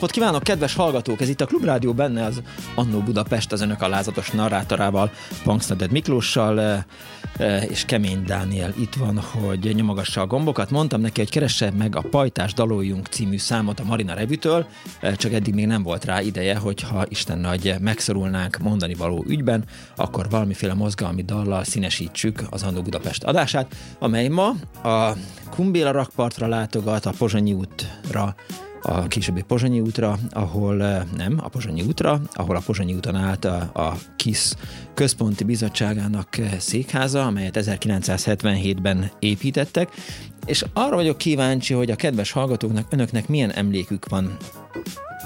Napot kívánok, kedves hallgatók! Ez itt a Klubrádió benne az Annó Budapest az önök alázatos narrátorával, Punksneded Miklóssal eh, eh, és Kemény Dániel itt van, hogy nyomogassa a gombokat. Mondtam neki, hogy keresse meg a Pajtás Daloljunk című számot a Marina Revütől, eh, csak eddig még nem volt rá ideje, hogyha Isten nagy megszorulnánk mondani való ügyben, akkor valamiféle mozgalmi dallal színesítsük az Annó Budapest adását, amely ma a Kumbéla rakpartra látogat, a Pozsonyi útra a későbbi Pozsonyi útra, ahol eh, nem, a Pozsonyi útra, ahol a Pozsonyi úton állt a, a KISZ központi bizottságának eh, székháza, amelyet 1977-ben építettek, és arra vagyok kíváncsi, hogy a kedves hallgatóknak, önöknek milyen emlékük van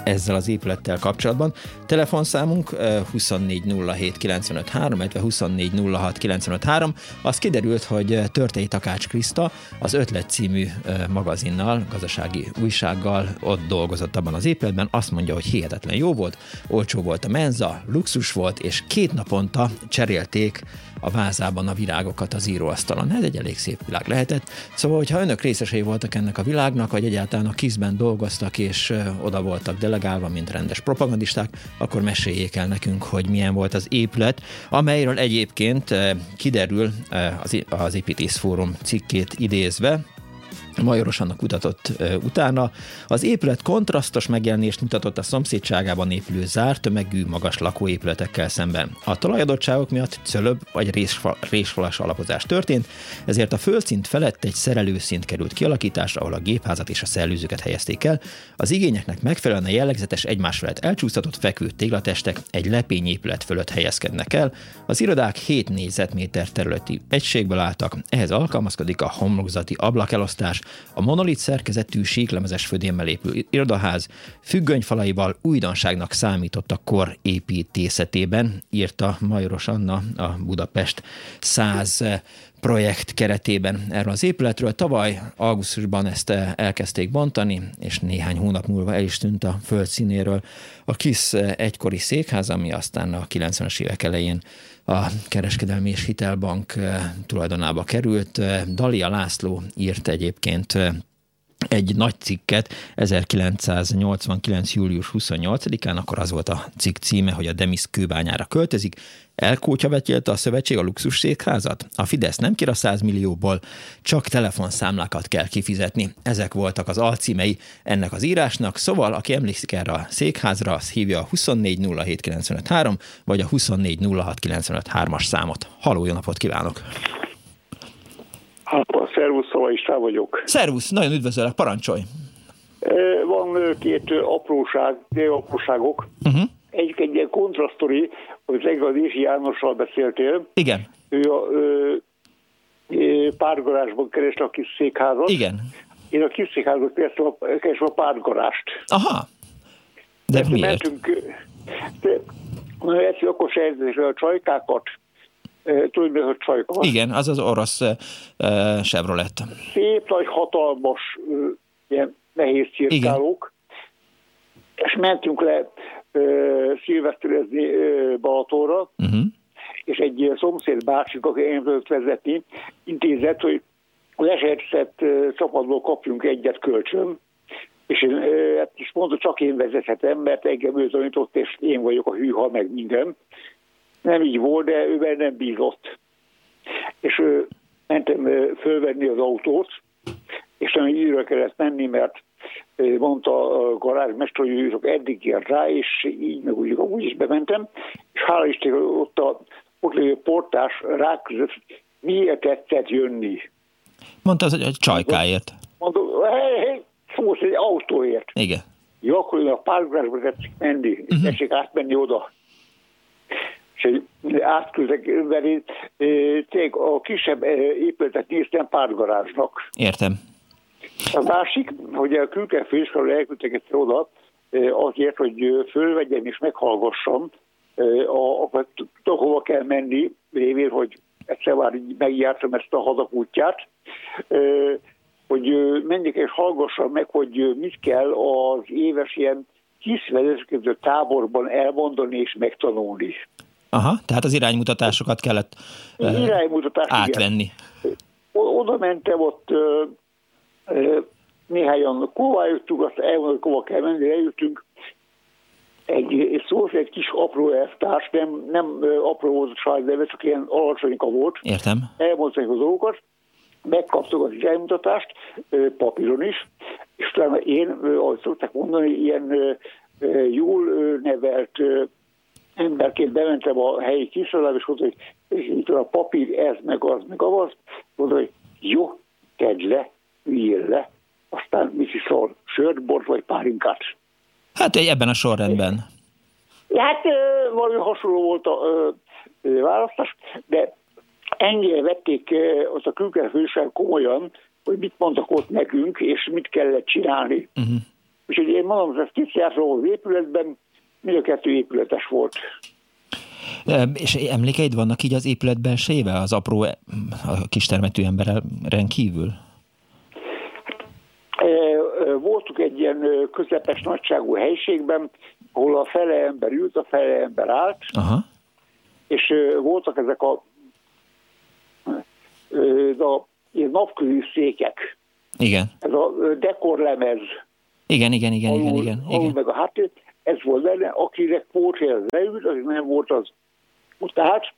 ezzel az épülettel kapcsolatban. Telefonszámunk 2407953, illetve 2406953. Az kiderült, hogy Törtei Takács Kriszta az Ötlet című magazinnal, gazdasági újsággal ott dolgozott abban az épületben. Azt mondja, hogy hihetetlen jó volt, olcsó volt a menza, luxus volt, és két naponta cserélték a vázában a virágokat az íróasztalon. Ez egy elég szép világ lehetett. Szóval, hogyha önök részesei voltak ennek a világnak, vagy egyáltalán a kizben dolgoztak, és oda voltak delegálva, mint rendes propagandisták, akkor meséljék el nekünk, hogy milyen volt az épület, amelyről egyébként kiderül az Építész Fórum cikkét idézve, Majoros annak kutatott e, utána. Az épület kontrasztos megjelenést mutatott a szomszédságában épülő zárt tömegű magas lakóépületekkel szemben. A talajadottságok miatt cölöbb vagy résfal, résfalas alapozás történt, ezért a földszint felett egy szerelőszint került kialakításra, ahol a gépházat és a szellőzőket helyezték el. Az igényeknek megfelelően a jellegzetes egymás felett elcsúsztatott fekvő téglatestek egy lepényépület fölött helyezkednek el. Az irodák 7 négyzetméter területi egységből álltak, ehhez alkalmazkodik a homlokzati ablakelosztás, a monolit szerkezetű síklemezes födémmel épül irodaház függönyfalaival újdonságnak számított a kor építészetében, írta Majoros Anna a Budapest 100 projekt keretében erről az épületről. Tavaly augusztusban ezt elkezdték bontani, és néhány hónap múlva el is tűnt a földszínéről a KISZ egykori székház, ami aztán a 90-es évek elején a Kereskedelmi és Hitelbank tulajdonába került. Dalia László írt egyébként egy nagy cikket 1989. július 28-án, akkor az volt a cikk címe, hogy a Demis kőbányára költözik, Elkótyavetjelte a szövetség a luxus székházat? A Fidesz nem kér a 100 millióból, csak telefonszámlákat kell kifizetni. Ezek voltak az alcímei ennek az írásnak, szóval aki emlékszik erre a székházra, az hívja a 2407953 vagy a 2406953-as számot. Haló, jó napot kívánok! Halló, szervusz, Szava István vagyok. Szervusz, nagyon üdvözöllek, parancsolj! Van két apróság, apróságok. Uh-huh. Egyik egy ilyen kontrasztori, amit legalább Dési Jánossal beszéltél. Igen. Ő a ö, párgarázsban kereste a kis székházat. Igen. Én a kis székházat kerestem a, kerestem a párgarást. Aha. De Ezt miért? Mentünk, de, na, egyszer akkor sejtésre a csajkákat, tudod, mi a csajka? Igen, az az orosz uh, Chevrolet. Szép, nagy, hatalmas, uh, ilyen nehéz cirkálók. És mentünk le szilveszterezni Balatóra, uh-huh. és egy szomszéd bácsik, aki én vezetni, intézett, hogy az esetszett csapatból kapjunk egyet kölcsön, és én, hát is mondta, csak én vezethetem, mert engem ő tanított, és én vagyok a hűha, meg minden. Nem így volt, de ő nem bízott. És ő, mentem fölvenni az autót, és nem időre kellett menni, mert mondta a garázsmester, hogy ők eddig ér rá, és így meg úgy, úgy is bementem, és hála Isten, ott a ott lévő portás ráközött, miért tetszett jönni. Mondta, hogy egy csajkáért. Mondta, hely, hely, szó egy autóért. Igen. Jó, akkor a párgrásba tetszik menni, uh-huh. tessék átmenni oda. És átküldtek, tényleg a kisebb épületet néztem párgarázsnak. Értem. A másik, hogy a külkel főiskolára elküldtek egyszer oda, azért, hogy fölvegyem és meghallgassam, a, a, hova kell menni, révén, hogy egyszer már megjártam ezt a hazakútját, hogy menjek és hallgassam meg, hogy mit kell az éves ilyen kis vezetőképző táborban elmondani és megtanulni. Aha, tehát az iránymutatásokat kellett Iránymutatás, átvenni. Igen. Oda mentem, ott néhányan jöttünk, azt elmondani, hova kell menni, eljöttünk, egy, egy szó, egy kis apró elvtárs, nem, nem apró volt sajnálve, csak ilyen alacsonyka volt. Értem. Elmondták az dolgokat, megkaptuk az iránymutatást, papíron is, és talán én, ahogy szokták mondani, ilyen jól nevelt emberként bementem a helyi kiszolába, és mondta, hogy itt a papír, ez, meg az, meg az, mondta, hogy jó, tedd le, üljél le, aztán mit is szól, sört, bort vagy pálinkát. Hát ebben a sorrendben. Hát valami hasonló volt a választás, de ennyire vették az a külkerfőség komolyan, hogy mit mondtak ott nekünk, és mit kellett csinálni. Uh-huh. Úgyhogy én mondom, hogy ez tisztjáról az épületben, mind a kettő épületes volt. És emlékeid vannak így az épületben séve, az apró a kistermetű emberen kívül? voltunk egy ilyen közepes nagyságú helyiségben, ahol a fele ember ült, a fele ember állt, Aha. és voltak ezek a, a ilyen napközű székek. Igen. Ez a dekorlemez. Igen, igen, igen, alul, igen, igen. Alul meg a háttér, ez volt benne, akinek hogy ez leült, az nem volt az utát,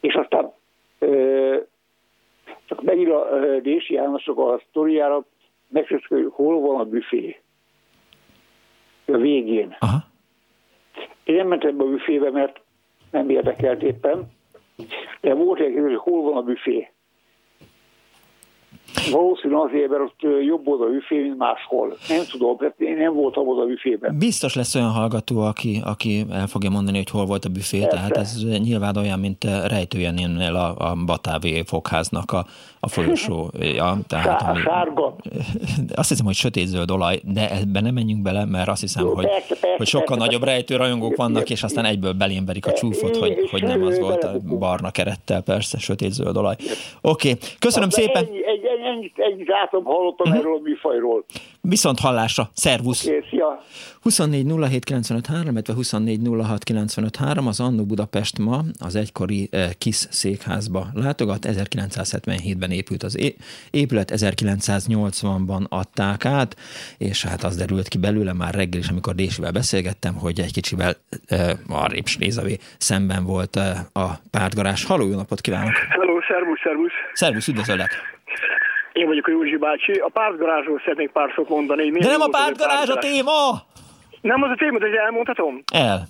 és aztán ö, csak megint a Dési Jánosok a sztoriára, megkérdezték, hogy hol van a büfé. A végén. Aha. Én nem mentem be a büfébe, mert nem érdekelt éppen, de volt egy hogy hol van a büfé. Valószínűleg azért, mert ott jobb volt a büfé, mint máshol. Nem tudom, mert én nem voltam oda büfében. Biztos lesz olyan hallgató, aki, aki el fogja mondani, hogy hol volt a büfé, Persze. tehát ez nyilván olyan, mint rejtőjenénl a, a Batávé fogháznak a, a folyosója. Tehát, ami, sárga. Azt hiszem, hogy sötétzöld olaj, de ebben nem menjünk bele, mert azt hiszem, hogy, persze, persze, hogy sokkal nagyobb rejtő rajongók vannak, és aztán egyből belémberik a csúfot, hogy, hogy nem az volt a barna kerettel, persze, sötétzöld olaj. Oké, okay. köszönöm szépen. Ennyi, ennyi, ennyit, ennyit látom, hallottam uh-huh. erről a műfajról. Viszont hallásra. Szervusz! Okay, szia! 24 07 illetve 24 az Annó Budapest ma az egykori eh, KISZ székházba látogat. 1977-ben épült az épület, 1980-ban adták át, és hát az derült ki belőle már reggel is, amikor Désivel beszélgettem, hogy egy kicsivel eh, arrébb Srézavé szemben volt eh, a pártgarás. Halló, jó napot kívánok! Hello, szervusz, szervusz! Szervusz, üdvözöllek! Én vagyok a Józsi bácsi. A pártgarázsról szeretnék pár szót mondani. De nem a pártgarázs a téma! Nem az a téma, hogy elmondhatom? El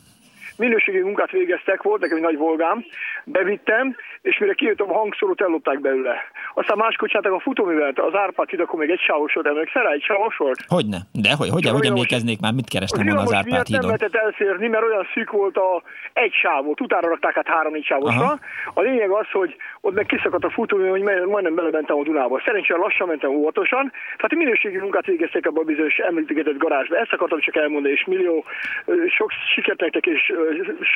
minőségi munkát végeztek, volt nekem egy nagy volgám, bevittem, és mire kijöttem a hangszórót, ellopták belőle. Aztán máskor csináltak a futóművelet, az Árpád híd, akkor még egy sávos volt, emlékszel rá, egy sávos volt? Hogyne, de hogy, hogy, hogy emlékeznék már, mit kerestem volna az Árpád hídon? Nem lehetett elférni, mert olyan szűk volt a egy sávot, utána rakták át három-négy sávosra. A lényeg az, hogy ott meg kiszakadt a futómű, hogy majdnem belementem a Dunába. Szerencsére lassan mentem óvatosan, tehát minőségi munkát végeztek abban a bizonyos említett garázsba. Ezt akartam csak elmondani, és millió sok sikert nektek, és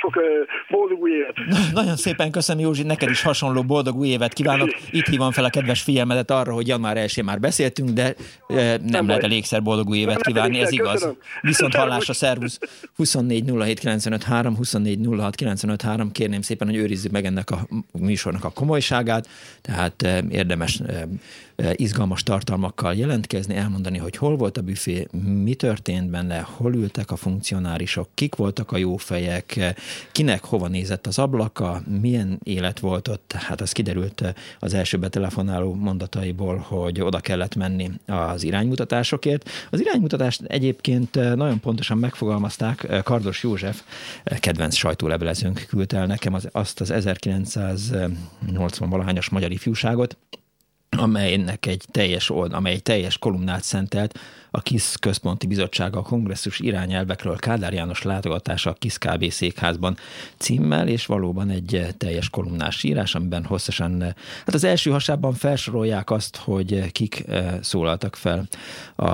sok boldog új évet. Nagyon szépen köszönöm, Józsi, neked is hasonló boldog új évet kívánok. Itt hívom fel a kedves figyelmedet arra, hogy január 1 már beszéltünk, de nem, nem lehet elégszer boldog új évet kívánni, ez igaz. Köszönöm. Viszont hallásra, szervusz. 24 07 95 3, 24 06 95 3. Kérném szépen, hogy őrizzük meg ennek a műsornak a komolyságát, tehát érdemes izgalmas tartalmakkal jelentkezni, elmondani, hogy hol volt a büfé, mi történt benne, hol ültek a funkcionárisok, kik voltak a jó fejek, kinek hova nézett az ablaka, milyen élet volt ott. Hát az kiderült az első betelefonáló mondataiból, hogy oda kellett menni az iránymutatásokért. Az iránymutatást egyébként nagyon pontosan megfogalmazták, Kardos József, kedvenc sajtólevelezőnk küldte el nekem az, azt az 1980-valahányas magyar ifjúságot, amelynek egy teljes old, amely egy teljes kolumnát szentelt a KISZ központi bizottsága a kongresszus irányelvekről Kádár János látogatása a KISZ KB székházban címmel, és valóban egy teljes kolumnás írás, amiben hosszasan, hát az első hasában felsorolják azt, hogy kik eh, szólaltak fel a,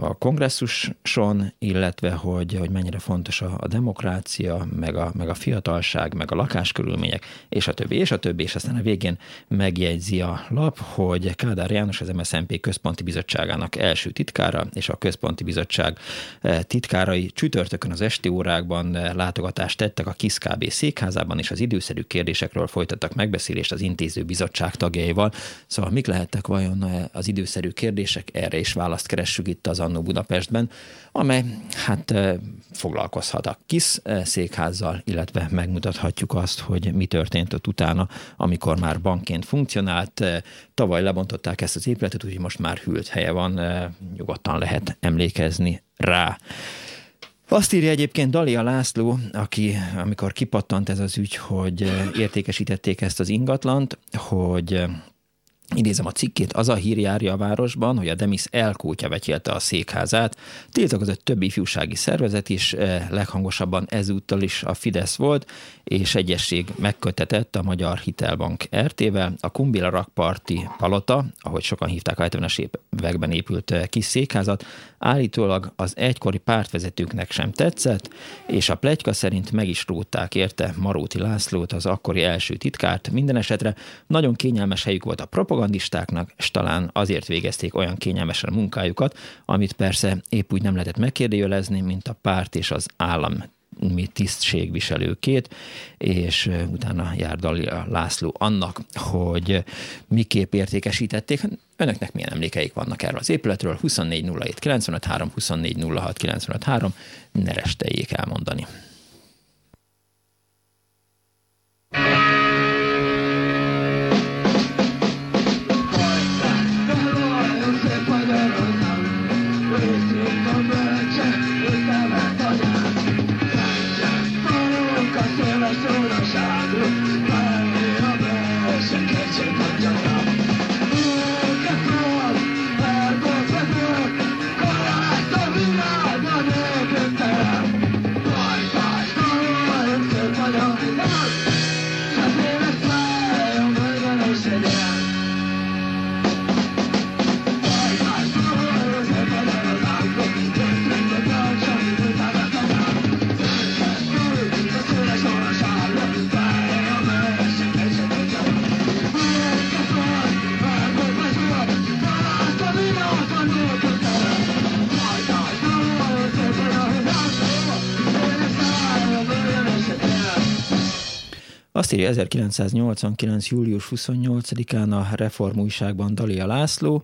a kongresszuson, illetve hogy, hogy mennyire fontos a, a demokrácia, meg a, meg a fiatalság, meg a lakáskörülmények, és a többi, és a többi, és aztán a végén megjegyzi a lap, hogy Kádár János az MSZNP központi bizottságának első titkára, és a Központi Bizottság eh, titkárai csütörtökön az esti órákban eh, látogatást tettek a KISZ KB székházában, és az időszerű kérdésekről folytattak megbeszélést az intéző bizottság tagjaival. Szóval mik lehettek vajon eh, az időszerű kérdések? Erre is választ keressük itt az Annó Budapestben, amely hát foglalkozhat a KISZ székházzal, illetve megmutathatjuk azt, hogy mi történt ott utána, amikor már bankként funkcionált. Tavaly lebontották ezt az épületet, úgyhogy most már hűlt helye van, nyugodtan lehet emlékezni rá. Azt írja egyébként Dalia László, aki amikor kipattant ez az ügy, hogy értékesítették ezt az ingatlant, hogy Idézem a cikkét, az a hír járja a városban, hogy a Demis elkútja vetjelte a székházát. Tiltakozott több ifjúsági szervezet is, eh, leghangosabban ezúttal is a Fidesz volt, és egyesség megkötetett a Magyar Hitelbank RT-vel. A Kumbila rakparti palota, ahogy sokan hívták a 70-es években épült eh, kis székházat, állítólag az egykori pártvezetőknek sem tetszett, és a plegyka szerint meg is rúgták érte Maróti Lászlót, az akkori első titkárt. Minden esetre nagyon kényelmes helyük volt a propagandistáknak, és talán azért végezték olyan kényelmesen a munkájukat, amit persze épp úgy nem lehetett megkérdőjelezni, mint a párt és az állam mi tisztségviselőkét, és utána jár Dalia László annak, hogy miképp értékesítették. Önöknek milyen emlékeik vannak erről az épületről? 24 07 95 3, 24 06 95 3, ne resteljék elmondani. Azt írja 1989. július 28-án a Reform Dalia László,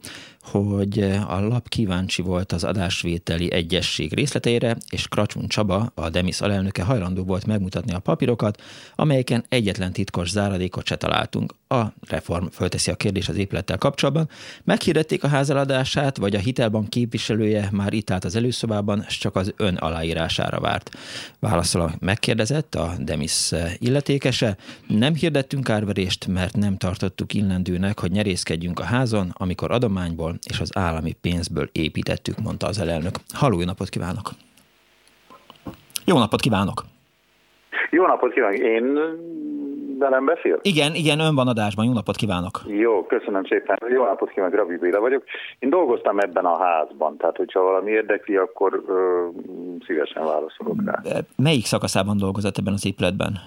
hogy a lap kíváncsi volt az adásvételi egyesség részleteire, és Kracsun Csaba, a Demis alelnöke hajlandó volt megmutatni a papírokat, amelyeken egyetlen titkos záradékot se találtunk. A reform fölteszi a kérdés az épülettel kapcsolatban. Meghirdették a házaladását, vagy a hitelbank képviselője már itt állt az előszobában, és csak az ön aláírására várt. Válaszol a megkérdezett, a Demis illetékese. Nem hirdettünk árverést, mert nem tartottuk illendőnek, hogy nyerészkedjünk a házon, amikor adományból és az állami pénzből építettük, mondta az elelnök. Halló, napot kívánok! Jó napot kívánok! Jó napot kívánok! Én velem beszél? Igen, igen, ön van adásban. Jó napot kívánok! Jó, köszönöm szépen. Jó napot kívánok, Rabi Béla vagyok. Én dolgoztam ebben a házban, tehát hogyha valami érdekli, akkor ö, szívesen válaszolok rá. Melyik szakaszában dolgozott ebben az épületben?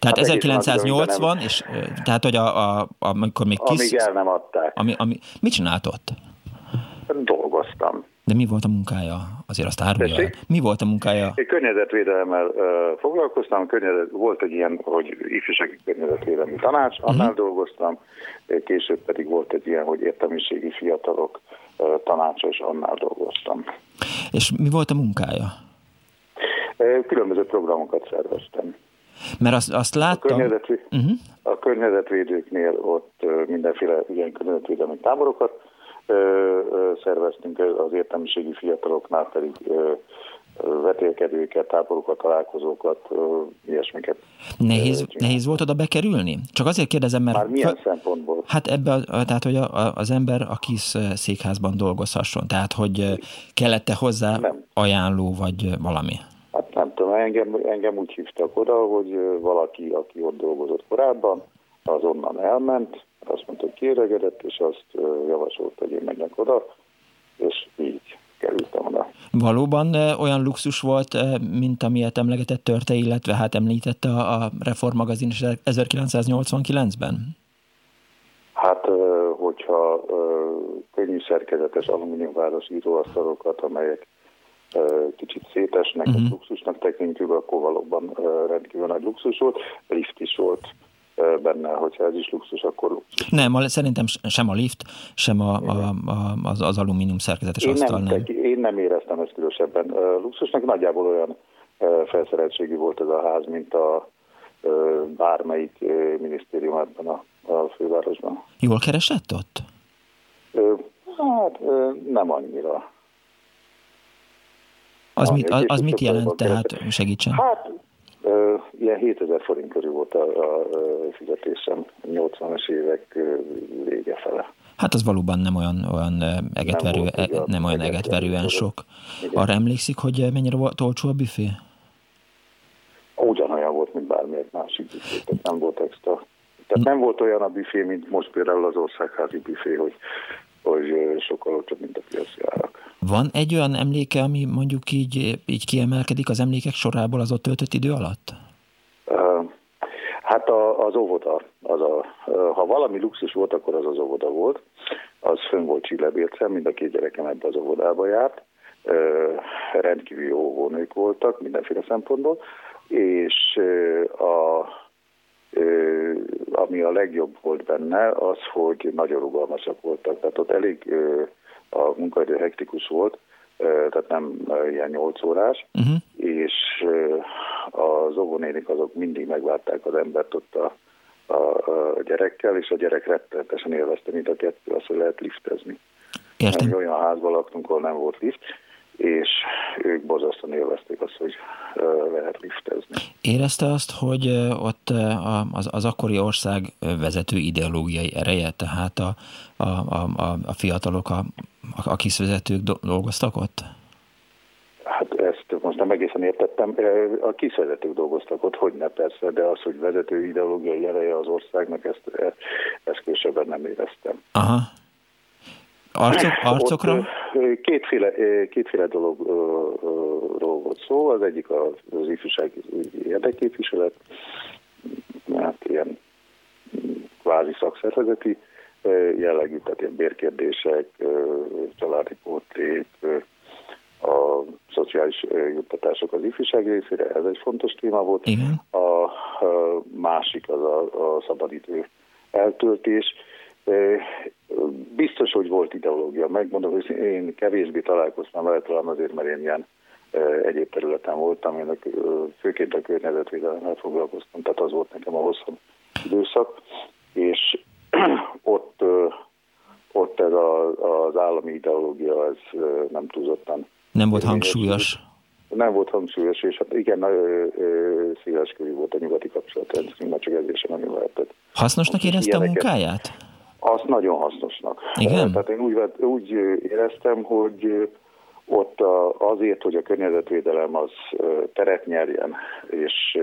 Tehát hát 1980, és tehát, hogy a, a, amikor még kis... Amíg el nem adták. Ami, ami, mit csinált ott? Dolgoztam. De mi volt a munkája? Azért azt árulja. Mi volt a munkája? Én környezetvédelemmel uh, foglalkoztam, környezet, volt egy ilyen, hogy ifjúsági környezetvédelmi tanács, mhm. annál uh-huh. dolgoztam, később pedig volt egy ilyen, hogy értelmiségi fiatalok uh, tanácsa, és annál dolgoztam. És mi volt a munkája? Különböző programokat szerveztem. Mert azt, azt láttam... A, környezetvé... uh-huh. a környezetvédőknél ott mindenféle ilyen környezetvédelmi táborokat szerveztünk, az értelmiségi fiataloknál pedig vetélkedőket, táborokat, találkozókat, ilyesmiket. Nehéz, nehéz volt oda bekerülni? Csak azért kérdezem, mert... Már milyen fel... szempontból? Hát ebbe, tehát, hogy a, az ember a kis székházban dolgozhasson, tehát, hogy kellett-e hozzá nem. ajánló, vagy valami? Tudom, engem, engem úgy hívtak oda, hogy valaki, aki ott dolgozott korábban, az onnan elment, azt mondta, hogy kiöregedett, és azt javasolt, hogy én menjek oda, és így kerültem oda. Valóban olyan luxus volt, mint amilyet emlegetett Törte, illetve hát említette a Reformmagazin 1989-ben? Hát, hogyha könnyű szerkezetes alumíniumváros íróasztalokat, amelyek kicsit szétesnek, uh-huh. luxusnak tekintjük, akkor valóban rendkívül nagy luxus volt. Lift is volt benne, hogyha ez is luxus, akkor luxus. Nem, szerintem sem a lift, sem a, a, a, az, az alumínium szerkezetes én asztal. Nem, nem. Én nem éreztem ezt különösebben luxusnak, nagyjából olyan felszereltségű volt ez a ház, mint a bármelyik minisztérium ebben a, a fővárosban. Jól keresett ott? Hát nem annyira. Az, mit, az, az mit jelent, tehát segítsen? Hát ilyen 7000 forint körül volt a, a fizetésem 80-as évek vége fele. Hát az valóban nem olyan, olyan egetverő, nem, e, nem olyan egetverően sok. Igen. Arra emlékszik, hogy mennyire volt olcsó a büfé? Ugyanolyan volt, mint bármilyen másik büfé, tehát nem volt extra. Tehát nem volt olyan a büfé, mint most például az országházi büfé, hogy, hogy sokkal olcsóbb, mint a piaci árak. Van egy olyan emléke, ami mondjuk így, így kiemelkedik az emlékek sorából az ott töltött idő alatt? Hát a, az óvoda, az a, ha valami luxus volt, akkor az az óvoda volt. Az fönn volt Csillebércen, mind a két gyerekem ebbe az óvodába járt. Rendkívül jó óvónők voltak mindenféle szempontból, és a, ami a legjobb volt benne, az, hogy nagyon rugalmasak voltak. Tehát ott elég a munkaidő hektikus volt, tehát nem ilyen 8 órás, uh-huh. és az óvónénik azok mindig megvárták az embert ott a, a, a gyerekkel, és a gyerek rettenetesen élvezte, mint a kettő, az, hogy lehet liftezni. Értem. Olyan házban laktunk, ahol nem volt lift, és ők borzasztóan élvezték azt, hogy lehet liftezni. Érezte azt, hogy ott az, az akkori ország vezető ideológiai ereje, tehát a, a, a, a fiatalok, a, a kiszvezetők dolgoztak ott? Hát ezt most nem egészen értettem. A kiszvezetők dolgoztak ott, hogy ne persze, de az, hogy vezető ideológiai ereje az országnak, ezt, ezt későbben nem éreztem. Aha. Arcok, arcokra? Ott kétféle, kétféle dologról volt szó. Az egyik az ifjúsági érdekképviselet, hát ilyen kvázi szakszervezeti jellegű, tehát ilyen bérkérdések, családi portrék, a szociális juttatások az ifjúság részére, ez egy fontos téma volt. Igen. A másik az a, a szabadidő eltöltés. Biztos, hogy volt ideológia. Megmondom, hogy én kevésbé találkoztam vele, talán azért, mert én ilyen egyéb területen voltam, én főként a környezetvédelemmel foglalkoztam, tehát az volt nekem a hosszabb időszak, és ott, ott ez a, az állami ideológia, ez nem túlzottan. Nem volt hangsúlyos? Nem volt hangsúlyos, és hát igen, széles körű volt a nyugati kapcsolatrendszer, már csak ezért sem nagyon lehetett. Hasznosnak érezte a munkáját? Azt nagyon hasznosnak. Igen? Tehát én úgy, úgy éreztem, hogy ott azért, hogy a környezetvédelem az teret nyerjen, és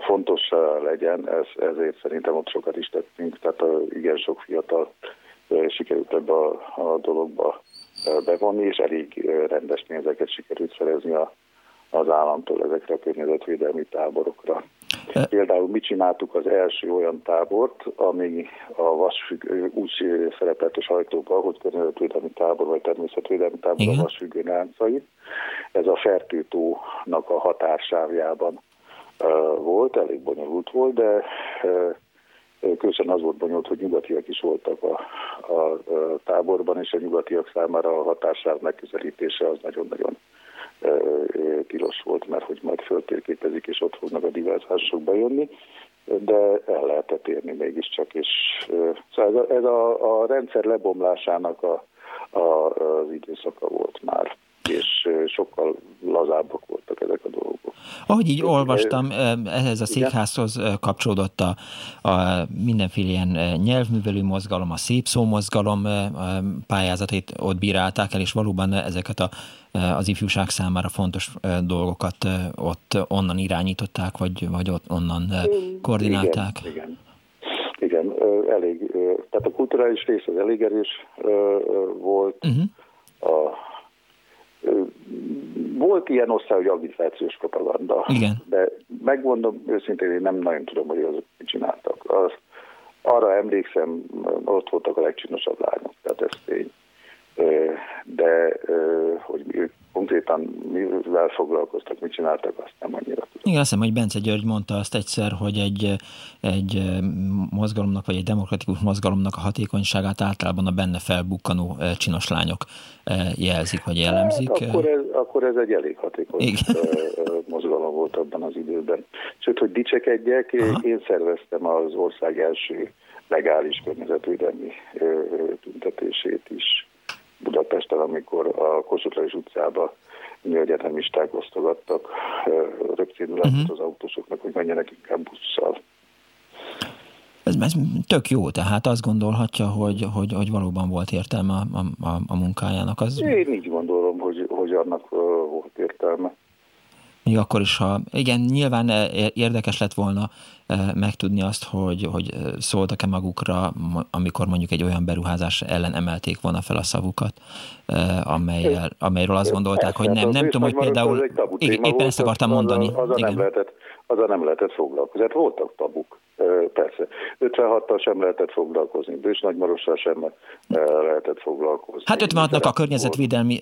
fontos legyen, ez, ezért szerintem ott sokat is tettünk, tehát igen sok fiatal sikerült ebbe a, a dologba bevonni, és elég rendes pénzeket sikerült szerezni a, az államtól ezekre a környezetvédelmi táborokra. Például mi csináltuk az első olyan tábort, ami a vasfüggő, úgy szerepelt a sajtóban, hogy környezetvédelmi tábor, vagy természetvédelmi tábor Igen. a vasfüggő láncai. Ez a Fertőtónak a határsávjában volt, elég bonyolult volt, de Különösen az volt bonyolult, hogy nyugatiak is voltak a, a, a táborban, és a nyugatiak számára a határsáv megközelítése az nagyon-nagyon tilos volt, mert hogy majd föltérképezik, és ott fognak a diverzások bejönni, de el lehetett érni mégiscsak, és szóval ez a, a rendszer lebomlásának a, a, az időszaka volt már és sokkal lazábbak voltak ezek a dolgok. Ahogy így olvastam, ehhez a székházhoz kapcsolódott a, a mindenféle ilyen nyelvművelő mozgalom, a szép szó mozgalom pályázatait ott bírálták el, és valóban ezeket a, az ifjúság számára fontos dolgokat ott onnan irányították, vagy, vagy ott onnan koordinálták. Igen, igen. Igen, elég, tehát a kulturális rész az elég erős volt, uh-huh. a volt ilyen osztály, hogy agitációs propaganda. Igen. De megmondom őszintén, én nem nagyon tudom, hogy azok mit csináltak. Az, arra emlékszem, ott voltak a legcsinosabb lányok, tehát ez tény. De hogy ők konkrétan mivel foglalkoztak, mit csináltak, azt nem annyira tudom. Igen, azt hiszem, hogy Bence György mondta azt egyszer, hogy egy, egy mozgalomnak, vagy egy demokratikus mozgalomnak a hatékonyságát általában a benne felbukkanó csinos lányok jelzik, vagy jellemzik. Hát, akkor, ez, akkor ez egy elég hatékony Igen. mozgalom volt abban az időben. Sőt, hogy dicsekedjek, Aha. én szerveztem az ország első legális környezetvédelmi tüntetését is Budapesten, amikor a Kossuth utcába mi egyetemisták osztogattak röpcédulát uh-huh. az autósoknak, hogy menjenek inkább busszal. Ez, ez tök jó, tehát azt gondolhatja, hogy, hogy, hogy valóban volt értelme a, a, a munkájának. Az... Én így gondolom, hogy, hogy annak volt értelme. Még akkor is, ha igen, nyilván érdekes lett volna megtudni azt, hogy, hogy szóltak-e magukra, amikor mondjuk egy olyan beruházás ellen emelték volna fel a szavukat, amelyel, amelyről azt gondolták, hogy nem. Nem tudom, hogy például... Éppen ezt akartam mondani. Az a nem lehetett, az a nem lehetett foglalkozni. Hát voltak tabuk. Persze. 56-tal sem lehetett foglalkozni, Bős Nagymarossal sem lehetett foglalkozni. Hát 56-nak a környezetvédelmi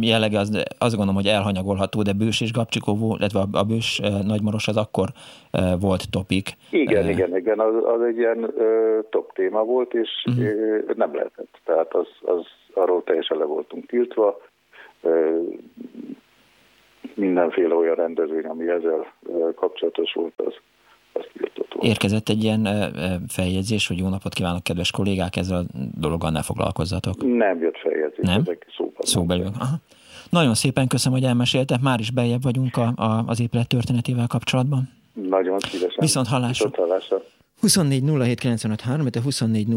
jellege az, azt gondolom, hogy elhanyagolható, de Bős és Gabcsikó, illetve a Bős Nagymaros az akkor volt topik. Igen, igen, igen, az, az egy ilyen top téma volt, és uh-huh. nem lehetett. Tehát az, az arról teljesen le voltunk tiltva. Mindenféle olyan rendezvény, ami ezzel kapcsolatos volt, az Érkezett egy ilyen feljegyzés, hogy jó napot kívánok, kedves kollégák, ezzel a dologgal ne foglalkozzatok. Nem jött feljegyzés, nem? ezek szóban. Szóbelül. Aha. Nagyon szépen köszönöm, hogy elmeséltek, már is beljebb vagyunk a, a, az épület történetével kapcsolatban. Nagyon szívesen. Viszont hallásra. Viszont hallásra. 24 de 24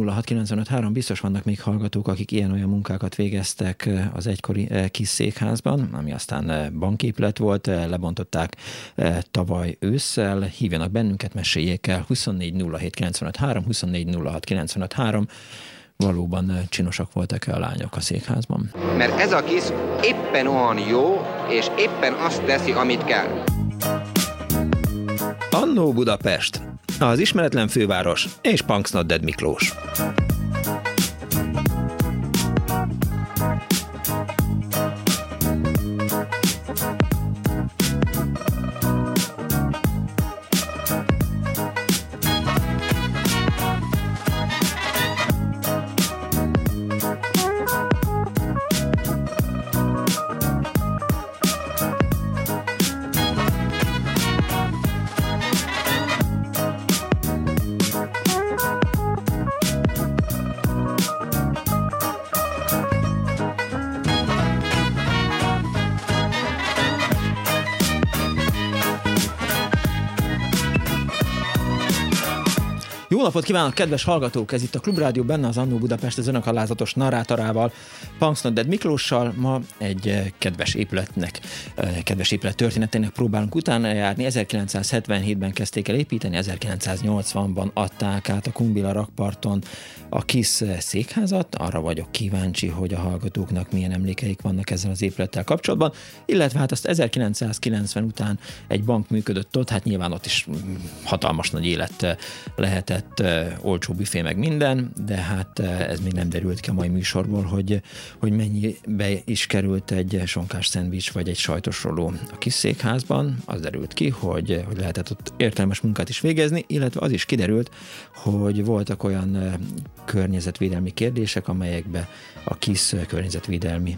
biztos vannak még hallgatók, akik ilyen-olyan munkákat végeztek az egykori kis székházban, ami aztán banképület volt, lebontották tavaly ősszel. Hívjanak bennünket, meséljék el 24 24 valóban csinosak voltak-e a lányok a székházban. Mert ez a kis éppen olyan jó, és éppen azt teszi, amit kell. Annó Budapest az ismeretlen főváros és Punksnodded Miklós. Napot kívánok, kedves hallgatók! Ez itt a Klubrádió benne az Annó Budapest az önök alázatos narrátorával, Punksnodded Miklóssal. Ma egy eh, kedves épületnek, eh, kedves épület történetének próbálunk utána járni. 1977-ben kezdték el építeni, 1980-ban adták át a Kumbila rakparton a KISZ székházat. Arra vagyok kíváncsi, hogy a hallgatóknak milyen emlékeik vannak ezzel az épülettel kapcsolatban, illetve hát azt 1990 után egy bank működött ott, hát nyilván ott is hatalmas nagy élet eh, lehetett, eh, olcsó büfé meg minden, de hát eh, ez még nem derült ki a mai műsorból, hogy, hogy mennyibe is került egy sonkás szendvics vagy egy sajtos roló a kis székházban. Az derült ki, hogy, hogy lehetett ott értelmes munkát is végezni, illetve az is kiderült, hogy voltak olyan környezetvédelmi kérdések, amelyekbe a KISZ környezetvédelmi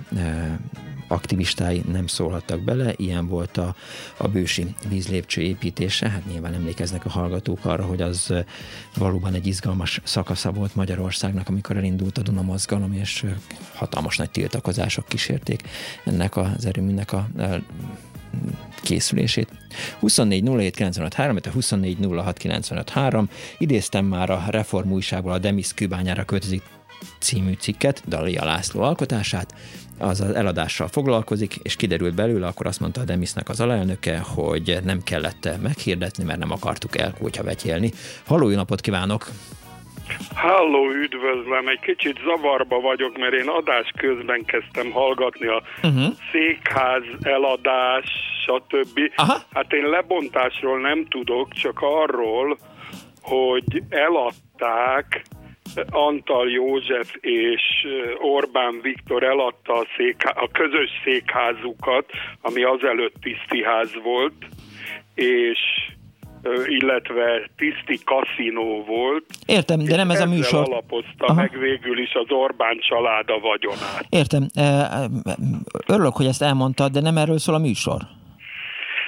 aktivistái nem szólhattak bele, ilyen volt a, a bősi vízlépcső építése, hát nyilván emlékeznek a hallgatók arra, hogy az valóban egy izgalmas szakasza volt Magyarországnak, amikor elindult a Duna mozgalom, és hatalmas nagy tiltakozások kísérték ennek az erőműnek a készülését. 24 07 95 3, 24 06 95 3. Idéztem már a Reform újságból a Demis Kübányára költözik című cikket, Dalia László alkotását, az eladással foglalkozik, és kiderült belőle, akkor azt mondta a Demisnek az alelnöke, hogy nem kellett meghirdetni, mert nem akartuk elkútya vetyélni. Halló, jó napot kívánok! Halló, üdvözlöm! Egy kicsit zavarba vagyok, mert én adás közben kezdtem hallgatni a uh-huh. székház eladás, stb. Aha. Hát én lebontásról nem tudok, csak arról, hogy eladták Antal József és Orbán Viktor eladta a, székhá, a közös székházukat, ami azelőtt tisztiház volt, és illetve tiszti kaszinó volt. Értem, de nem ez a műsor. alapozta Aha. meg végül is az Orbán család a vagyonát. Értem. Örülök, hogy ezt elmondtad, de nem erről szól a műsor.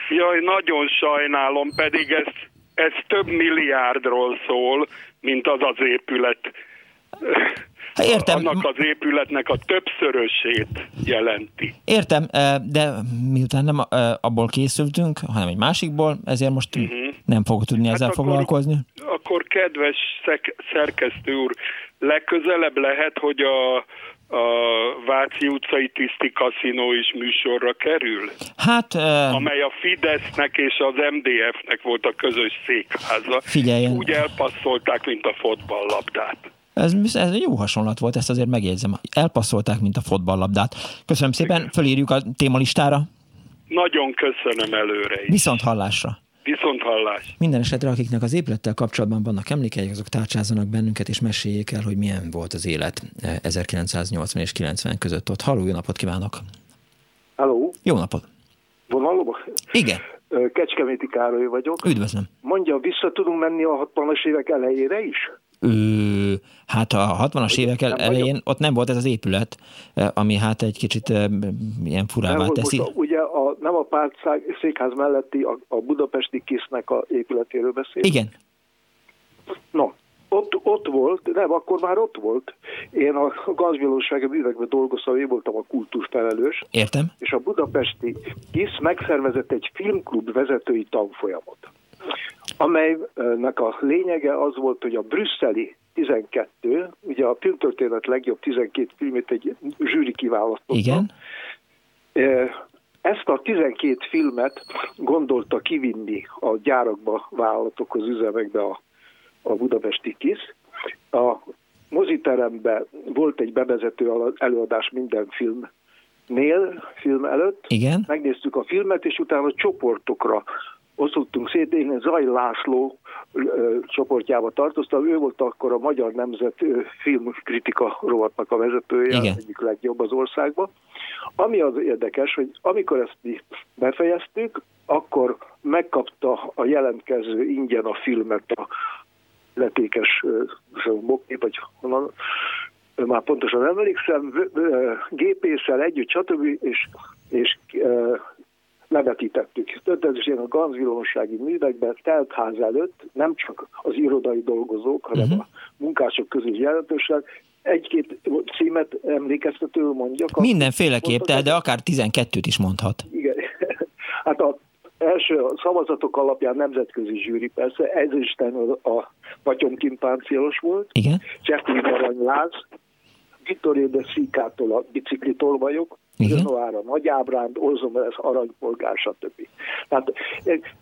Jaj, nagyon sajnálom, pedig ez, ez több milliárdról szól, mint az az épület. Hát értem. Annak az épületnek a többszörösét jelenti. Értem, eh, de miután nem eh, abból készültünk, hanem egy másikból, ezért most uh-huh. nem fogok tudni hát ezzel akkor, foglalkozni. Akkor kedves szerkesztő úr, legközelebb lehet, hogy a a Váci utcai tiszti kaszinó is műsorra kerül? Hát... Uh, amely a Fidesznek és az MDF-nek volt a közös székháza. Figyeljen. Úgy elpasszolták, mint a fotballlabdát. Ez, ez egy jó hasonlat volt, ezt azért megjegyzem. Elpasszolták, mint a fotballlabdát. Köszönöm szépen, fölírjuk a témalistára. Nagyon köszönöm előre is. Viszont hallásra. Viszont hallás. Minden esetre, akiknek az épülettel kapcsolatban vannak emlékeik, azok tárcsázzanak bennünket, és meséljék el, hogy milyen volt az élet 1980 eh, és 90 között ott. Halló, jó napot kívánok! Halló! Jó napot! Vonalba? Igen. Kecskeméti Károly vagyok. Üdvözlöm. Mondja, vissza tudunk menni a 60-as évek elejére is? Hát a 60-as évek el, elején ott nem volt ez az épület, ami hát egy kicsit ilyen furává nem teszi. Most, ugye a, nem a párt székház melletti, a, a budapesti kisznek a épületéről beszél. Igen. No, ott, ott volt, nem, akkor már ott volt. Én a gazvilósági művekben dolgoztam, én voltam a kultúrfelelős. Értem. És a budapesti KISZ megszervezett egy filmklub vezetői tanfolyamot amelynek a lényege az volt, hogy a brüsszeli 12, ugye a filmtörténet legjobb 12 filmét egy zsűri kiválasztotta. Igen. Ezt a 12 filmet gondolta kivinni a gyárakba, vállalatokhoz, üzemekbe a, a budapesti KISZ. A moziteremben volt egy bevezető előadás minden filmnél, film előtt. Igen. Megnéztük a filmet, és utána csoportokra osztottunk szét, én Zaj László ö, csoportjába tartoztam, ő volt akkor a Magyar Nemzet filmkritika rovatnak a vezetője, Igen. egyik legjobb az országban. Ami az érdekes, hogy amikor ezt mi befejeztük, akkor megkapta a jelentkező ingyen a filmet a letékes bokkép, vagy honnan, már pontosan emlékszem, gépéssel együtt, stb. és, és levetítettük. Többször a ganzvilónossági művekben teltház előtt nem csak az irodai dolgozók, hanem uh-huh. a munkások közül jelentősen egy-két címet emlékeztető mondjak. Mindenféleképp, de, de akár 12-t is mondhat. Igen. Hát a első szavazatok alapján nemzetközi zsűri, persze, ez Isten a, a Patyomkin páncélos volt, Igen. Cseplin Arany Láz, Vittorio de Szikától a biciklitolvajok, Renoir a Nagy Ábránd, ez Aranypolgár, stb. Tehát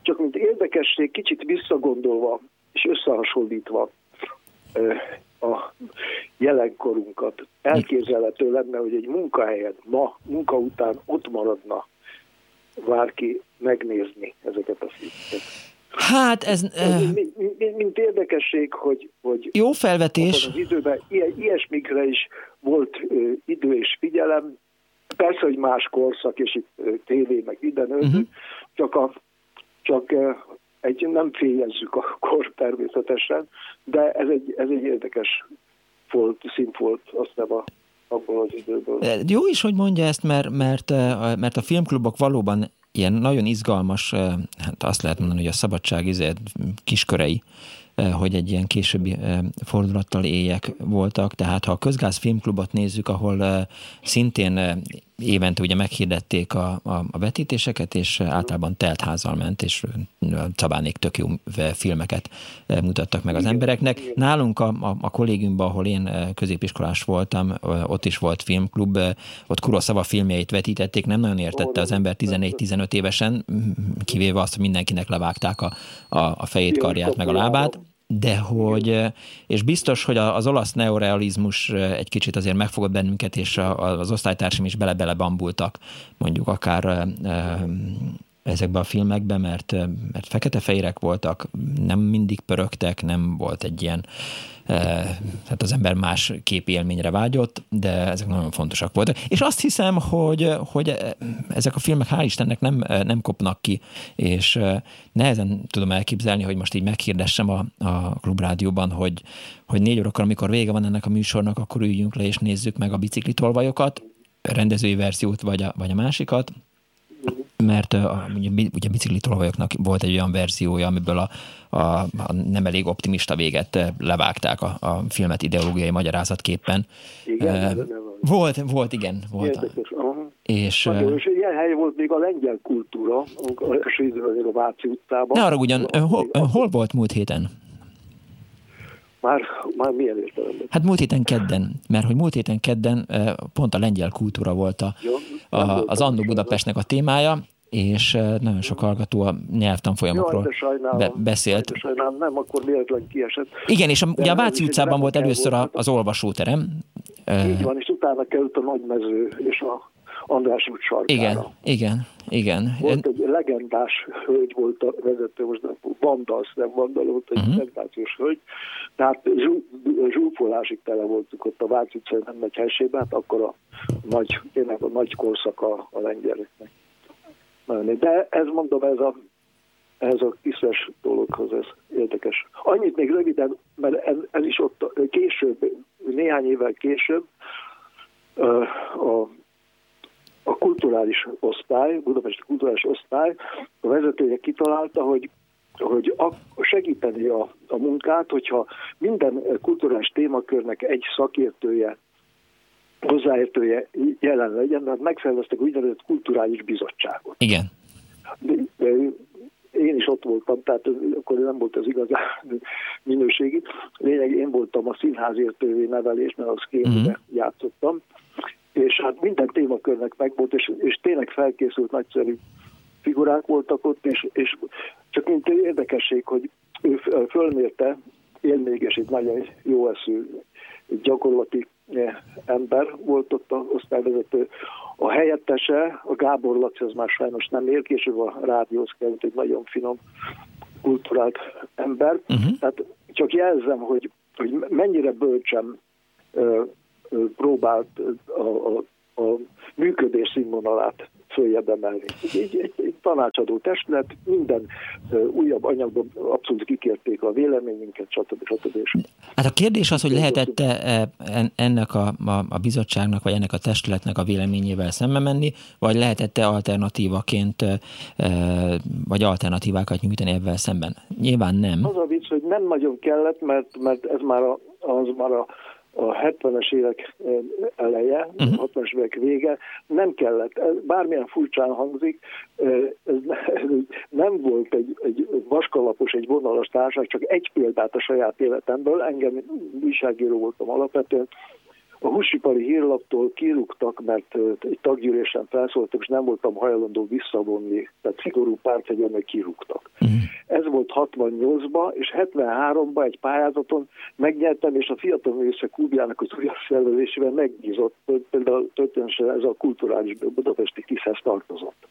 csak mint érdekesség, kicsit visszagondolva és összehasonlítva a jelenkorunkat. Elképzelhető lenne, hogy egy munkahelyen ma, munka után ott maradna bárki megnézni ezeket a filmeket. Hát ez... ez mint, mint, mint érdekesség, hogy, hogy jó felvetés. Az időben ilyesmikre is volt ö, idő és figyelem. Persze, hogy más korszak, és itt tévé, meg minden uh-huh. csak, a, csak egy, nem fényezzük a kor természetesen, de ez egy, ez egy érdekes volt, szint volt, azt nem a abból az időből. Jó is, hogy mondja ezt, mert, mert, mert a filmklubok valóban ilyen nagyon izgalmas, hát azt lehet mondani, hogy a szabadság izé, kiskörei, hogy egy ilyen későbbi fordulattal éljek voltak. Tehát ha a Közgáz Filmklubot nézzük, ahol szintén évente ugye meghirdették a, a, a vetítéseket, és általában telt házal ment, és Cabánék tök jó filmeket mutattak meg az embereknek. Nálunk a, a, a kollégiumban, ahol én középiskolás voltam, ott is volt filmklub, ott Kuroszava filmjeit vetítették, nem nagyon értette az ember 14-15 évesen, kivéve azt, hogy mindenkinek levágták a, a, a fejét, karját, meg a lábát de hogy, és biztos, hogy az olasz neorealizmus egy kicsit azért megfogott bennünket, és az osztálytársam is bele-bele bambultak, mondjuk akár ezekbe a filmekbe, mert, mert fekete-fehérek voltak, nem mindig pörögtek, nem volt egy ilyen tehát az ember más élményre vágyott, de ezek nagyon fontosak voltak. És azt hiszem, hogy, hogy ezek a filmek hál' Istennek nem, nem kopnak ki, és nehezen tudom elképzelni, hogy most így meghirdessem a, a klubrádióban, hogy, hogy négy órakor, amikor vége van ennek a műsornak, akkor üljünk le és nézzük meg a biciklitolvajokat, rendezői verziót vagy a, vagy a másikat, mert a, ugye, ugye bicikli tolvajoknak volt egy olyan verziója, amiből a, a, a nem elég optimista véget levágták a, a filmet ideológiai magyarázatképpen. Igen, uh, volt, volt, igen. Volt. És, Nagyon, és ilyen hely volt még a lengyel kultúra, a Váci utcában. Ne arra ugyan, hol, hol volt múlt héten? Már, már milyen értelemben? Hát múlt héten kedden, mert hogy múlt héten kedden pont a lengyel kultúra volt a, ja, a, az Annó Budapestnek a témája, és nagyon sok hallgató a nyelvtanfolyamokról be, beszélt. Sajnálom, nem, akkor véletlen kiesett. Igen, és a, ugye a Váci utcában volt először volt, az olvasóterem. Így van, és utána került a nagymező és a András út sarkára. Igen, igen, igen. Volt egy legendás hölgy volt a vezető, most nem Vandalsz, nem Vandal volt, egy uh-huh. szenzációs hölgy. Tehát zsúfolásig tele voltunk ott a Váci utcai nem megy helységben, hát akkor a nagy, tényleg a nagy korszak a, a lengyeleknek. De ez mondom, ez a, ez a kiszes dologhoz, ez érdekes. Annyit még röviden, mert ez, ez is ott később, néhány évvel később, a a kulturális osztály, Budapesti kulturális osztály, a vezetője kitalálta, hogy hogy segíteni a, a munkát, hogyha minden kulturális témakörnek egy szakértője, hozzáértője jelen legyen, mert megszerveztek úgynevezett kulturális bizottságot. Igen. De, de én is ott voltam, tehát akkor nem volt az igazán minőségi. Lényeg, én voltam a színházértővé nevelés, mert az kémbe uh-huh. játszottam, és hát minden témakörnek megvolt, és, és tényleg felkészült nagyszerű figurák voltak ott, és, és csak mint érdekesség, hogy ő fölmérte, én még, és egy nagyon jó eszű, gyakorlati eh, ember volt ott a osztályvezető. A helyettese, a Gábor Laci, az már sajnos nem él, később a rádióhoz került egy nagyon finom, kulturált ember. Uh-huh. Tehát csak jelzem, hogy, hogy mennyire bölcsem próbált a, a, a működés színvonalát följebb emelni. Egy, egy, egy tanácsadó testület, minden újabb anyagban abszolút kikérték a véleményünket, stb. stb. Hát a kérdés az, hogy lehetett -e ennek a, a, a bizottságnak, vagy ennek a testületnek a véleményével szembe menni, vagy lehetette alternatívaként, e, vagy alternatívákat nyújtani ebben szemben? Nyilván nem. Az a vicc, hogy nem nagyon kellett, mert, mert ez már a, az már a a 70-es évek eleje, uh-huh. 60-es évek vége, nem kellett, bármilyen furcsán hangzik, ez nem volt egy, egy vaskalapos, egy vonalas társaság, csak egy példát a saját életemből, engem újságíró voltam alapvetően, a húsipari hírlaptól kirúgtak, mert egy taggyűlésen felszóltak, és nem voltam hajlandó visszavonni, tehát szigorú pártfegyel meg kirúgtak. Uh-huh. Ez volt 68-ban, és 73-ban egy pályázaton megnyertem, és a Fiatal Művészek Klubjának az újabb szervezésével megbízott, például történetesen ez a kulturális budapesti kiszhez tartozott.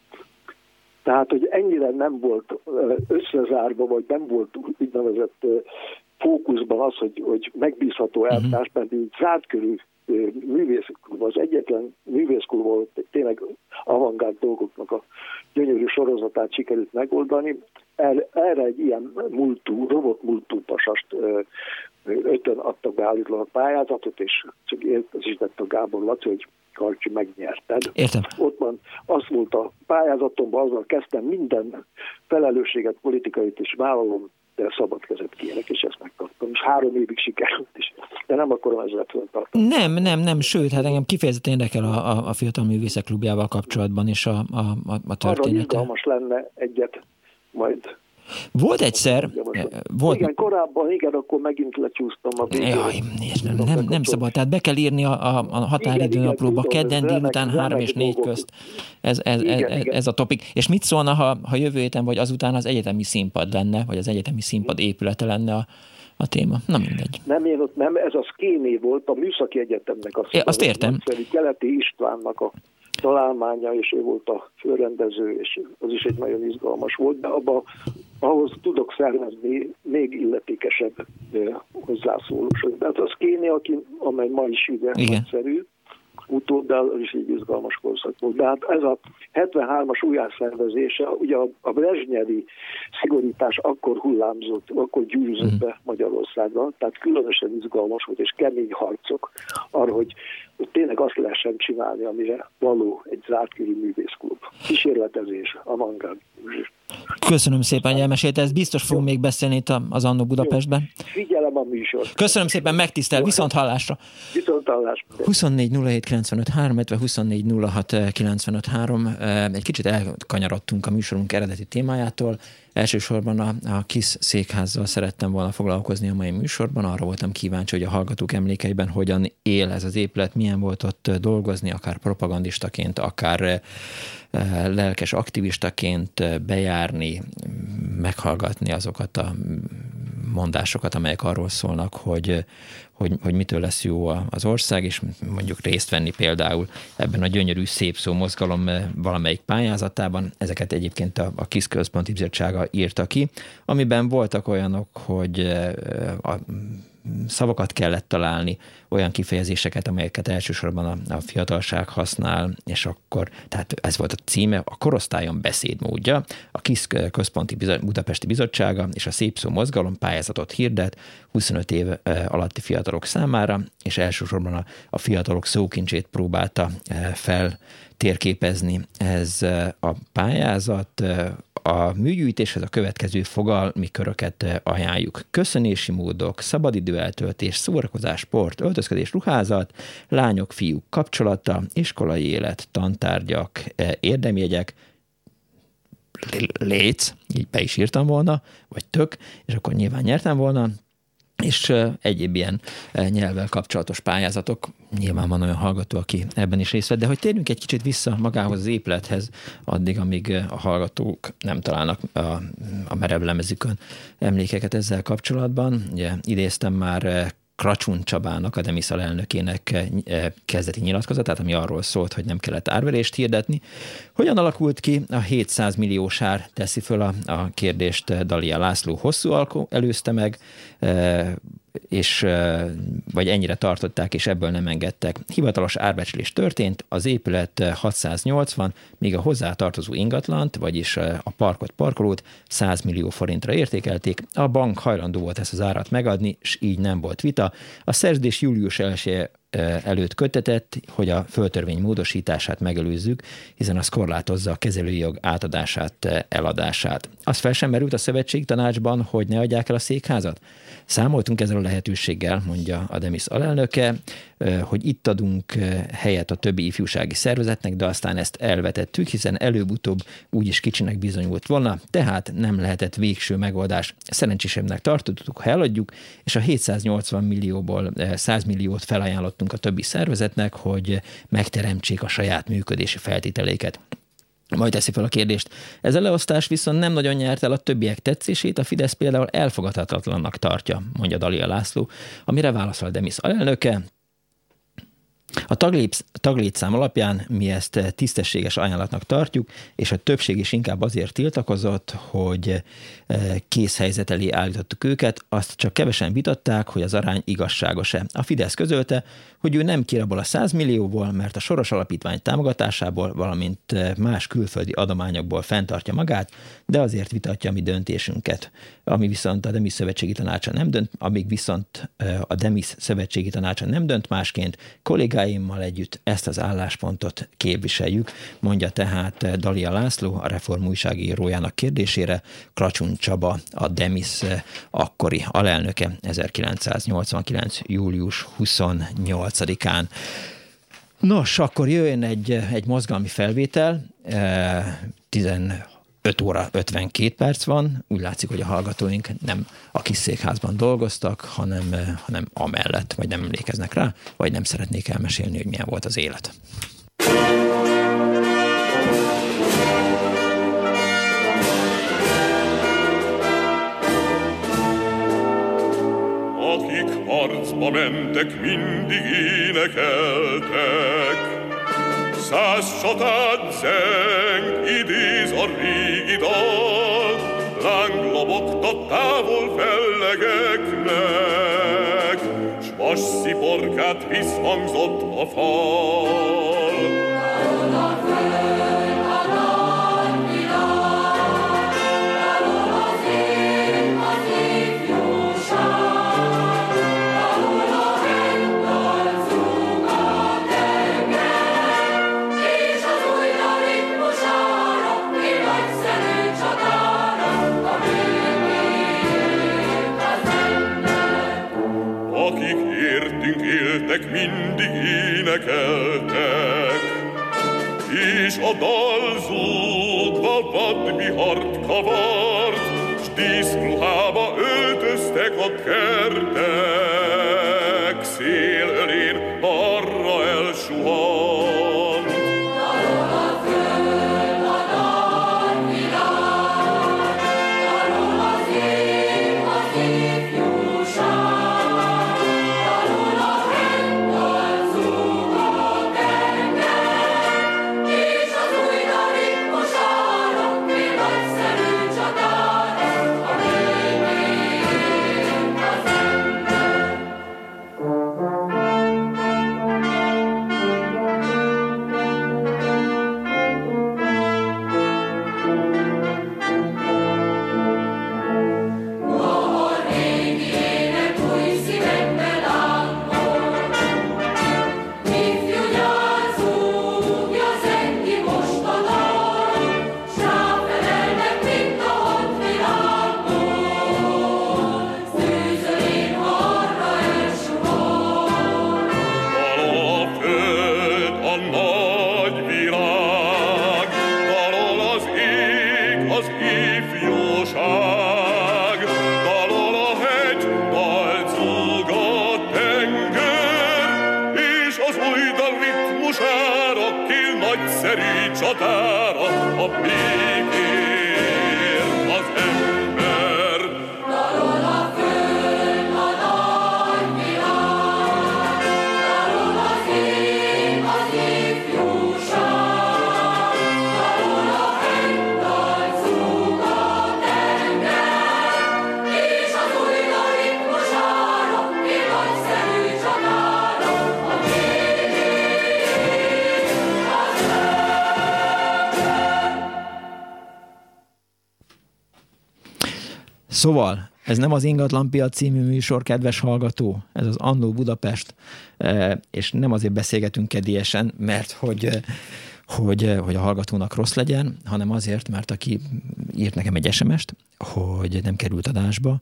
Tehát, hogy ennyire nem volt összezárva, vagy nem volt úgynevezett fókuszban az, hogy, hogy megbízható mhm. elvtárs, uh-huh. mert így zárt körű művészklub, az egyetlen művészklub volt tényleg avantgárd dolgoknak a gyönyörű sorozatát sikerült megoldani. Erre, erre egy ilyen múltú, robot múltú pasast ötön adtak be állítólag a pályázatot, és csak értesített a Gábor Laci, hogy Karcsi megnyerted. Értem. Ott van, az volt a pályázatomban, azzal kezdtem minden felelősséget, politikait is vállalom, de szabad kezet kérek, és ezt megkaptam. És három évig sikerült is, de nem akarom ezzel föltartani. Nem, nem, nem, sőt, hát engem kifejezetten érdekel a, a, a Fiatal Művészek Klubjával kapcsolatban is a, a, a története. Arra izgalmas lenne egyet majd volt egyszer... Volt... Igen, korábban, igen, akkor megint lecsúsztam a végén. Jaj, nem, nem, nem szabad, tehát be kell írni a, a, a határidő naplóba, kedden délután három és négy közt. Ez, ez, ez, igen. ez a topik. És mit szólna, ha, ha jövő héten vagy azután az egyetemi színpad lenne, vagy az egyetemi színpad épülete lenne a, a téma. Na mindegy. Nem, én ott nem, ez a Szkéné volt, a Műszaki Egyetemnek. Azt, é, azt értem. Keleti Istvánnak a találmánya, és ő volt a főrendező, és az is egy nagyon izgalmas volt, de abba, ahhoz tudok szervezni még illetékesebb hozzászólósok. De hát az kéne, aki, amely ma is igen, nagyszerű, utóddal is egy izgalmas korszak volt. De hát ez a 73-as újjászervezése, ugye a, a Brezsnyevi szigorítás akkor hullámzott, akkor gyűrűzött mhm. be Magyarországra, tehát különösen izgalmas volt, és kemény harcok arra, hogy hogy tényleg azt lehessen csinálni, amire való egy zártkörű művészklub. Kísérletezés, avantgárd. Köszönöm szépen, hogy elmesélte, ezt biztos fogunk még beszélni itt az Annó Budapestben. Figyelem a műsor. Köszönöm szépen, megtisztel, viszont hallásra. Viszont hallásra. 24 07 95 3, 24 06 95 3. Egy kicsit elkanyarodtunk a műsorunk eredeti témájától. Elsősorban a, a KISZ székházzal szerettem volna foglalkozni a mai műsorban. Arra voltam kíváncsi, hogy a hallgatók emlékeiben hogyan él ez az épület, milyen volt ott dolgozni, akár propagandistaként, akár lelkes aktivistaként eh, bejárni, meghallgatni azokat a mondásokat, amelyek arról szólnak, hogy, hogy, hogy mitől lesz jó az ország, és mondjuk részt venni például ebben a gyönyörű szép szó mozgalom eh, valamelyik pályázatában. Ezeket egyébként a, a KISZ központi bizottsága írta ki, amiben voltak olyanok, hogy eh, a szavakat kellett találni, olyan kifejezéseket, amelyeket elsősorban a, a fiatalság használ, és akkor, tehát ez volt a címe, a korosztályon beszédmódja, a KISZ Központi Budapesti Bizottsága és a Szép Szó Mozgalom pályázatot hirdet 25 év alatti fiatalok számára, és elsősorban a, a fiatalok szókincsét próbálta fel térképezni. Ez a pályázat a műgyűjtéshez a következő fogalmi köröket ajánljuk. Köszönési módok, szabadidő eltöltés, szórakozás, sport, öltözködés, ruházat, lányok, fiúk kapcsolata, iskolai élet, tantárgyak, érdemjegyek, léc, így be is írtam volna, vagy tök, és akkor nyilván nyertem volna, és egyéb ilyen nyelvvel kapcsolatos pályázatok. Nyilván van olyan hallgató, aki ebben is részt vett, de hogy térjünk egy kicsit vissza magához az épülethez, addig, amíg a hallgatók nem találnak a, a merev lemezükön emlékeket ezzel kapcsolatban. Ugye idéztem már Kracsun Csabának, a Demiszal elnökének eh, kezdeti nyilatkozatát, ami arról szólt, hogy nem kellett árverést hirdetni. Hogyan alakult ki? A 700 milliós ár teszi föl a, a kérdést Dalia László hosszú alkó előzte meg, eh, és vagy ennyire tartották, és ebből nem engedtek. Hivatalos árbecslés történt, az épület 680, míg a hozzátartozó ingatlant, vagyis a parkot, parkolót 100 millió forintra értékelték. A bank hajlandó volt ezt az árat megadni, és így nem volt vita. A szerződés július 1 előtt kötetett, hogy a földtörvény módosítását megelőzzük, hiszen az korlátozza a kezelői jog átadását, eladását. Az fel sem merült a szövetség tanácsban, hogy ne adják el a székházat? Számoltunk ezzel a lehetőséggel, mondja a Demis alelnöke, hogy itt adunk helyet a többi ifjúsági szervezetnek, de aztán ezt elvetettük, hiszen előbb-utóbb úgyis kicsinek bizonyult volna, tehát nem lehetett végső megoldás. Szerencsésebbnek tartottuk, ha eladjuk, és a 780 millióból 100 milliót felajánlottunk a többi szervezetnek, hogy megteremtsék a saját működési feltételeiket. Majd teszi fel a kérdést. Ez a leosztás viszont nem nagyon nyert el a többiek tetszését, a Fidesz például elfogadhatatlannak tartja, mondja Dalia László, amire válaszol Demis alelnöke, a taglétszám alapján mi ezt tisztességes ajánlatnak tartjuk, és a többség is inkább azért tiltakozott, hogy eh, készhelyzet elé állítottuk őket, azt csak kevesen vitatták, hogy az arány igazságos-e. A Fidesz közölte, hogy ő nem kér abból a 100 millióból, mert a Soros Alapítvány támogatásából, valamint eh, más külföldi adományokból fenntartja magát, de azért vitatja mi döntésünket ami viszont a Demis Szövetségi Tanácsa nem dönt, amíg viszont a Demis Szövetségi Tanácsa nem dönt másként, kollégáimmal együtt ezt az álláspontot képviseljük, mondja tehát Dalia László a Reform újságírójának kérdésére, Kracsun Csaba, a Demis akkori alelnöke 1989. július 28-án. Nos, akkor jöjjön egy, egy mozgalmi felvétel, 16 5 óra 52 perc van, úgy látszik, hogy a hallgatóink nem a kis székházban dolgoztak, hanem, eh, hanem amellett, vagy nem emlékeznek rá, vagy nem szeretnék elmesélni, hogy milyen volt az élet. Akik harcba mentek, mindig énekeltek, Száz csatát zeng, idéz a régi dal, láng lobogta távol fellegeknek, s vas sziporkát visszhangzott a fal. Mindig énekeltek. És a dal zúgva vadvihart kavart, s díszruhába öltöztek a kertek, o p Szóval Ez nem az Ingatlanpiac című műsor, kedves hallgató, ez az Annó Budapest, és nem azért beszélgetünk kedélyesen, mert hogy hogy, hogy a hallgatónak rossz legyen, hanem azért, mert aki írt nekem egy SMS-t, hogy nem került adásba,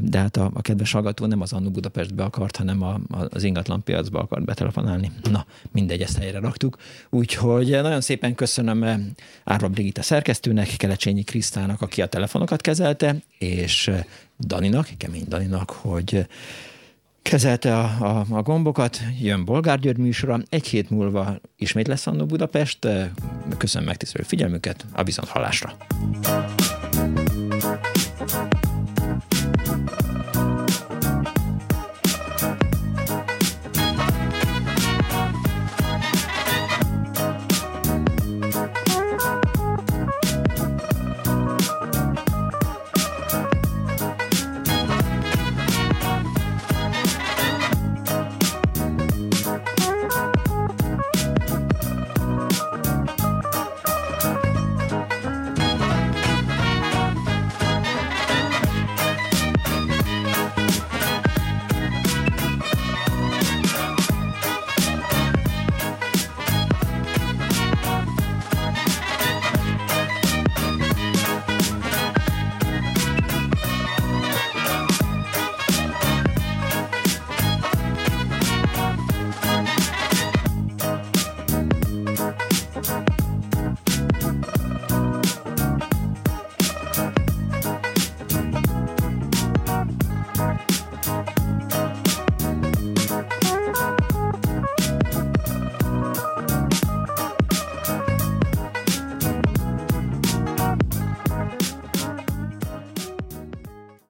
de hát a, a kedves hallgató nem az Annu Budapestbe akart, hanem a, a, az ingatlan piacba akart betelefonálni. Na, mindegy, ezt helyre raktuk. Úgyhogy nagyon szépen köszönöm Árva Brigitta szerkesztőnek, Kelecsényi Krisztának, aki a telefonokat kezelte, és Daninak, Kemény Daninak, hogy kezelte a, a, a gombokat, jön Bolgár György műsora, egy hét múlva ismét lesz Annó Budapest. Köszönöm megtisztelő figyelmüket, a viszont hallásra.